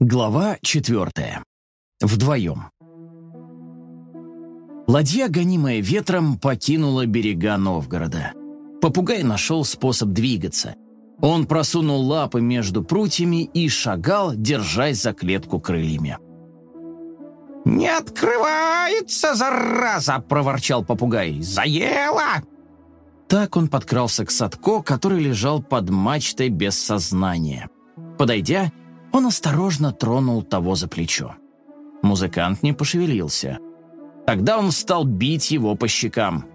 Глава четвертая. Вдвоем. Ладья, гонимая ветром, покинула берега Новгорода. Попугай нашел способ двигаться. Он просунул лапы между прутьями и шагал, держась за клетку крыльями. «Не открывается, зараза!» — проворчал попугай. «Заела!» Так он подкрался к Садко, который лежал под мачтой без сознания. Подойдя, он осторожно тронул того за плечо. Музыкант не пошевелился. Тогда он стал бить его по щекам.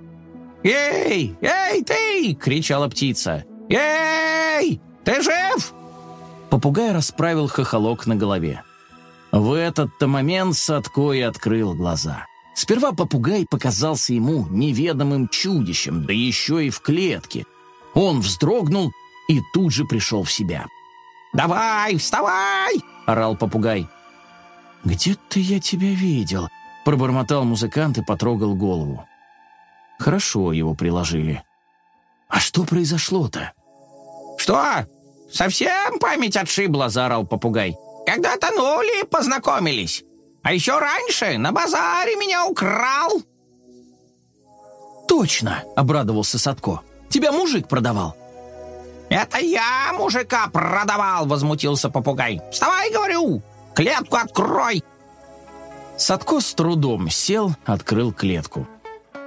«Эй, эй, ты!» — кричала птица. «Эй, ты жив?» Попугай расправил хохолок на голове. В этот-то момент Садко и открыл глаза. Сперва попугай показался ему неведомым чудищем, да еще и в клетке. Он вздрогнул и тут же пришел в себя. «Давай, вставай!» — орал попугай. «Где-то я тебя видел», — пробормотал музыкант и потрогал голову. Хорошо его приложили. «А что произошло-то?» «Что? Совсем память отшибла?» — заорал попугай. «Когда тонули, познакомились. А еще раньше на базаре меня украл!» «Точно!» — обрадовался Садко. «Тебя мужик продавал!» «Это я мужика продавал!» — возмутился попугай. «Вставай, говорю! Клетку открой!» Садко с трудом сел, открыл клетку.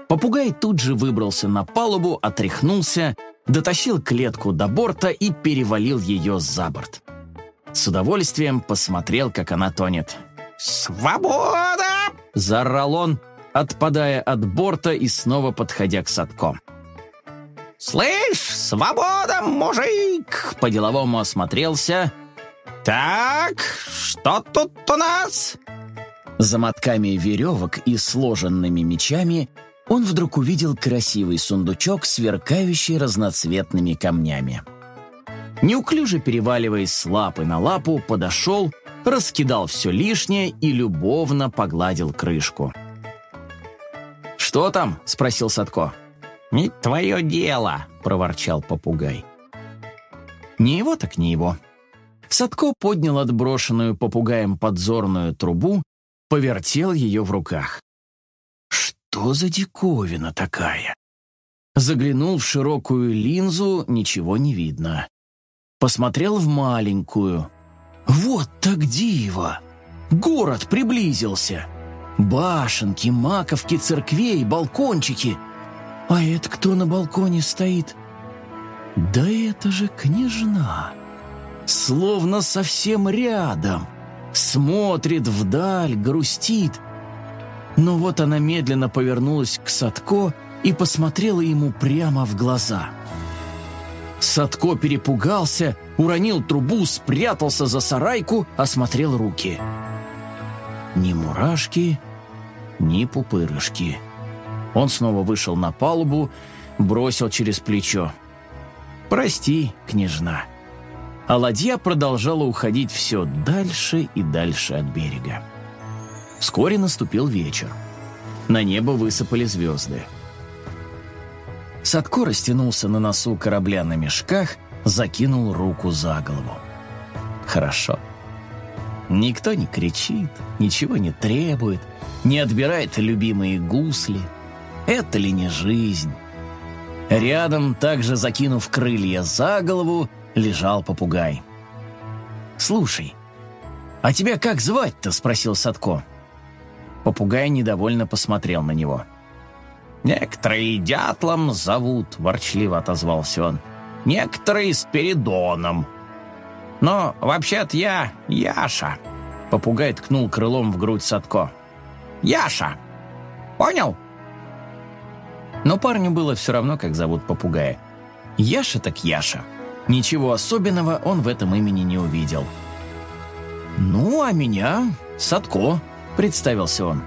Попугай тут же выбрался на палубу, отряхнулся, дотащил клетку до борта и перевалил ее за борт. С удовольствием посмотрел, как она тонет. «Свобода!» — заорал он, отпадая от борта и снова подходя к Садко. «Слышь, свобода, мужик!» По-деловому осмотрелся. «Так, что тут у нас?» За мотками веревок и сложенными мечами он вдруг увидел красивый сундучок, сверкающий разноцветными камнями. Неуклюже переваливаясь с лапы на лапу, подошел, раскидал все лишнее и любовно погладил крышку. «Что там?» — спросил Садко. «Не твое дело!» — проворчал попугай. Не его так не его. Садко поднял отброшенную попугаем подзорную трубу, повертел ее в руках. Что за диковина такая? Заглянул в широкую линзу, ничего не видно. Посмотрел в маленькую. Вот так диво! Город приблизился. Башенки, маковки, церквей, балкончики — а это кто на балконе стоит? Да это же княжна. Словно совсем рядом. Смотрит вдаль, грустит. Но вот она медленно повернулась к Садко и посмотрела ему прямо в глаза. Садко перепугался, уронил трубу, спрятался за сарайку, осмотрел руки. Ни мурашки, ни пупырышки. Он снова вышел на палубу, бросил через плечо. «Прости, княжна». А ладья продолжала уходить все дальше и дальше от берега. Вскоре наступил вечер. На небо высыпали звезды. Садко растянулся на носу корабля на мешках, закинул руку за голову. Хорошо. Никто не кричит, ничего не требует, не отбирает любимые гусли — это ли не жизнь? Рядом, также закинув крылья за голову, лежал попугай. «Слушай, а тебя как звать-то?» — спросил Садко. Попугай недовольно посмотрел на него. «Некоторые дятлом зовут», — ворчливо отозвался он. «Некоторые Спиридоном. Но вообще-то я Яша». Попугай ткнул крылом в грудь Садко. «Яша! Понял?» Но парню было все равно, как зовут попугая. Яша так Яша. Ничего особенного он в этом имени не увидел. «Ну, а меня Садко», — представился он.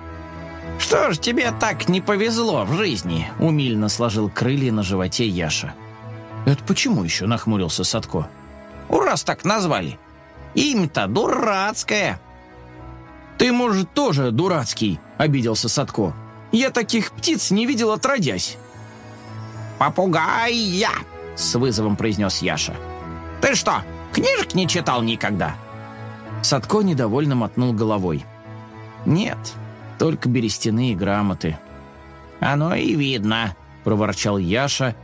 «Что ж тебе так не повезло в жизни?» — умильно сложил крылья на животе Яша. «Это почему еще?» — нахмурился Садко. «Ураз так назвали. Имя-то дурацкое». «Ты, может, тоже дурацкий?» — обиделся Садко. Я таких птиц не видел отродясь». «Попугай я!» — с вызовом произнес Яша. «Ты что, книжек не читал никогда?» Садко недовольно мотнул головой. «Нет, только берестяные грамоты». «Оно и видно», — проворчал Яша.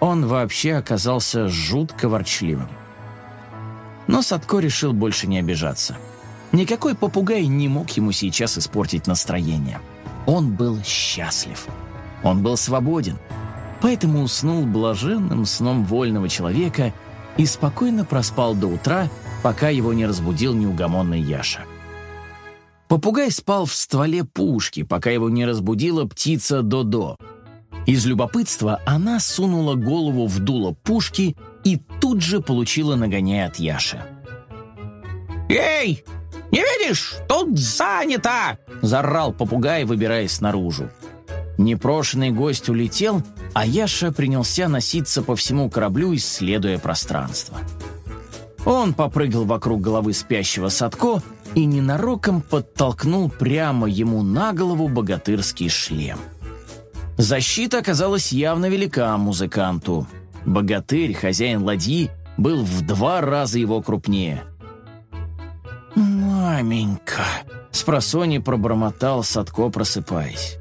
Он вообще оказался жутко ворчливым. Но Садко решил больше не обижаться. Никакой попугай не мог ему сейчас испортить настроение. Он был счастлив. Он был свободен. Поэтому уснул блаженным сном вольного человека и спокойно проспал до утра, пока его не разбудил неугомонный Яша. Попугай спал в стволе пушки, пока его не разбудила птица Додо. Из любопытства она сунула голову в дуло пушки и тут же получила нагоняй от Яши. «Эй, не видишь? Тут занято!» — зарал попугай, выбираясь наружу. Непрошенный гость улетел, а Яша принялся носиться по всему кораблю, исследуя пространство. Он попрыгал вокруг головы спящего Садко и ненароком подтолкнул прямо ему на голову богатырский шлем. Защита оказалась явно велика музыканту. Богатырь, хозяин ладьи, был в два раза его крупнее. «Маменька!» — спросони пробормотал Садко, просыпаясь.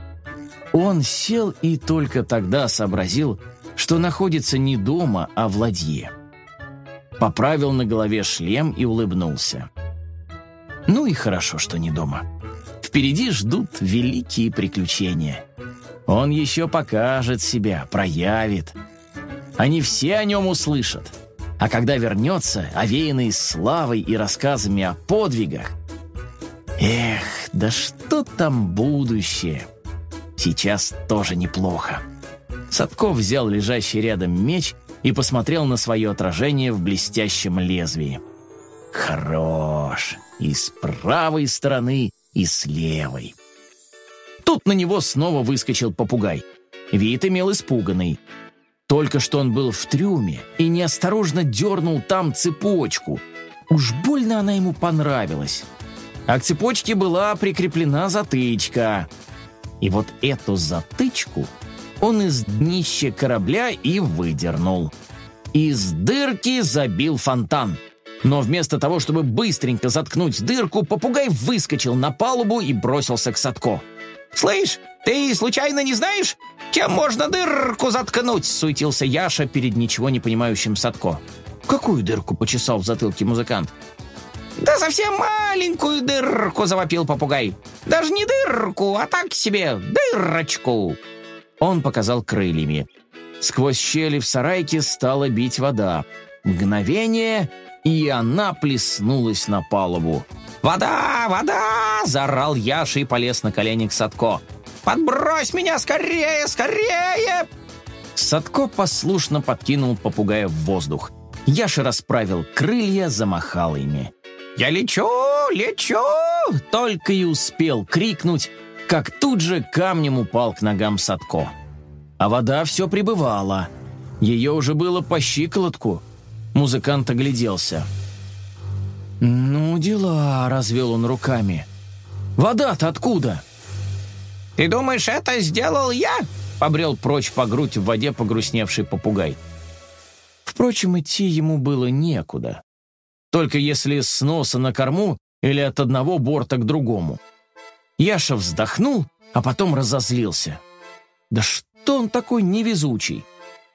Он сел и только тогда сообразил, что находится не дома, а в ладье. Поправил на голове шлем и улыбнулся. Ну и хорошо, что не дома. Впереди ждут великие приключения. Он еще покажет себя, проявит. Они все о нем услышат. А когда вернется, овеянный славой и рассказами о подвигах, эх, да что там будущее? Сейчас тоже неплохо. Садков взял лежащий рядом меч и посмотрел на свое отражение в блестящем лезвии. Хорош. И с правой стороны, и с левой. Тут на него снова выскочил попугай. Вид имел испуганный. Только что он был в трюме и неосторожно дернул там цепочку. Уж больно она ему понравилась. А к цепочке была прикреплена затычка. И вот эту затычку он из днища корабля и выдернул. Из дырки забил фонтан. Но вместо того, чтобы быстренько заткнуть дырку, попугай выскочил на палубу и бросился к Садко. «Слышь, ты случайно не знаешь, чем можно дырку заткнуть?» суетился Яша перед ничего не понимающим Садко. «Какую дырку?» — почесал в затылке музыкант. «Да совсем маленькую дырку!» — завопил попугай. «Даже не дырку, а так себе дырочку!» Он показал крыльями. Сквозь щели в сарайке стала бить вода. Мгновение, и она плеснулась на палубу. «Вода! Вода!» — заорал Яша и полез на колени к Садко. «Подбрось меня скорее, скорее!» Садко послушно подкинул попугая в воздух. Яша расправил крылья, замахал ими. «Я лечу, лечу!» Только и успел крикнуть, как тут же камнем упал к ногам Садко. А вода все прибывала. Ее уже было по щиколотку. Музыкант огляделся. «Ну, дела», — развел он руками. «Вода-то откуда?» «Ты думаешь, это сделал я?» — побрел прочь по грудь в воде погрустневший попугай. Впрочем, идти ему было некуда. Только если с носа на корму или от одного борта к другому. Яша вздохнул, а потом разозлился. «Да что он такой невезучий?»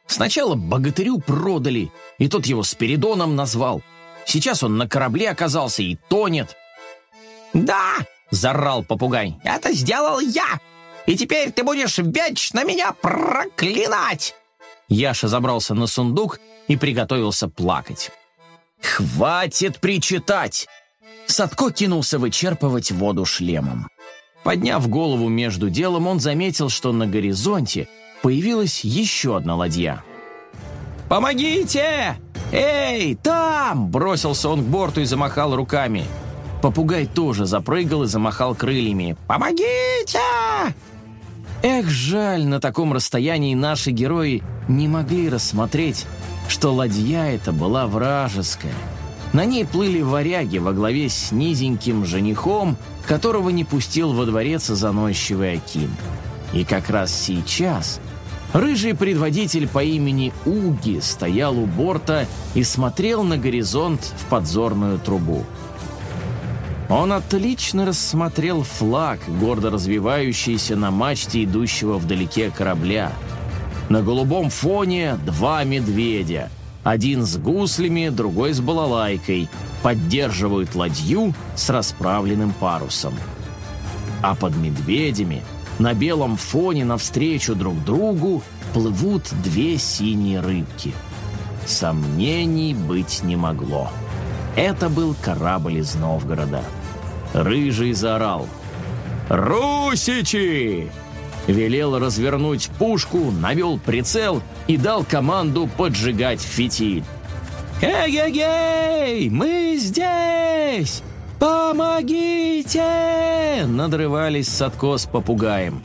Сначала богатырю продали, и тот его Спиридоном назвал. Сейчас он на корабле оказался и тонет. «Да!» — зарал попугай. «Это сделал я! И теперь ты будешь вечно меня проклинать!» Яша забрался на сундук и приготовился плакать. «Хватит причитать!» Садко кинулся вычерпывать воду шлемом. Подняв голову между делом, он заметил, что на горизонте появилась еще одна ладья. «Помогите! Эй, там!» Бросился он к борту и замахал руками. Попугай тоже запрыгал и замахал крыльями. «Помогите!» Эх, жаль, на таком расстоянии наши герои не могли рассмотреть, что ладья эта была вражеская. На ней плыли варяги во главе с низеньким женихом, которого не пустил во дворец заносчивый Аким. И как раз сейчас Рыжий предводитель по имени Уги стоял у борта и смотрел на горизонт в подзорную трубу. Он отлично рассмотрел флаг, гордо развивающийся на мачте идущего вдалеке корабля. На голубом фоне два медведя. Один с гуслями, другой с балалайкой. Поддерживают ладью с расправленным парусом. А под медведями на белом фоне навстречу друг другу плывут две синие рыбки. Сомнений быть не могло. Это был корабль из Новгорода. Рыжий заорал. «Русичи!» Велел развернуть пушку, навел прицел и дал команду поджигать фитиль. «Эй-эй-эй! Мы здесь! Помогите!» Надрывались Садко с попугаем.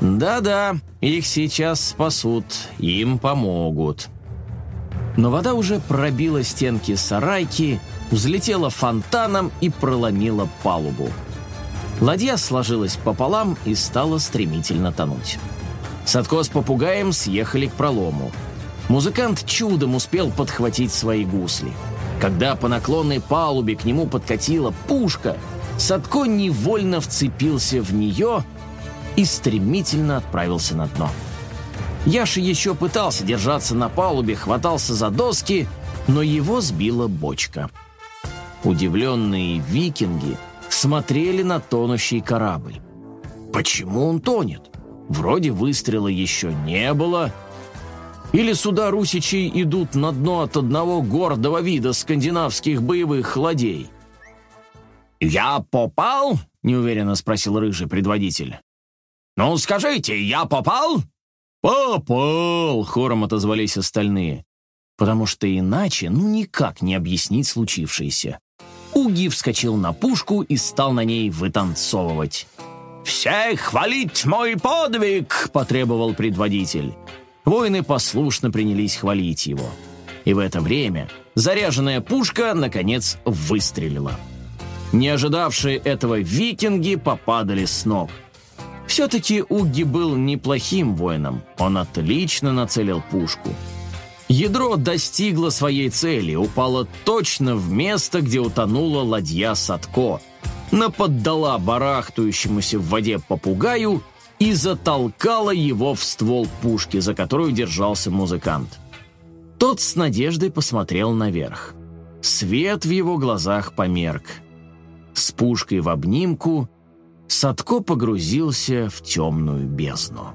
«Да-да, их сейчас спасут, им помогут». Но вода уже пробила стенки сарайки, взлетела фонтаном и проломила палубу. Ладья сложилась пополам и стала стремительно тонуть. Садко с попугаем съехали к пролому. Музыкант чудом успел подхватить свои гусли. Когда по наклонной палубе к нему подкатила пушка, Садко невольно вцепился в нее и стремительно отправился на дно. Яша еще пытался держаться на палубе, хватался за доски, но его сбила бочка. Удивленные викинги смотрели на тонущий корабль. Почему он тонет? Вроде выстрела еще не было. Или суда русичей идут на дно от одного гордого вида скандинавских боевых ладей? «Я попал?» — неуверенно спросил рыжий предводитель. «Ну, скажите, я попал?» «Попал!» — хором отозвались остальные. Потому что иначе ну никак не объяснить случившееся. Уги вскочил на пушку и стал на ней вытанцовывать. «Всех хвалить мой подвиг!» — потребовал предводитель. Воины послушно принялись хвалить его. И в это время заряженная пушка, наконец, выстрелила. Не ожидавшие этого викинги попадали с ног — все-таки Угги был неплохим воином. Он отлично нацелил пушку. Ядро достигло своей цели, упало точно в место, где утонула ладья Садко, наподдала барахтающемуся в воде попугаю и затолкала его в ствол пушки, за которую держался музыкант. Тот с надеждой посмотрел наверх. Свет в его глазах померк. С пушкой в обнимку – Садко погрузился в темную бездну.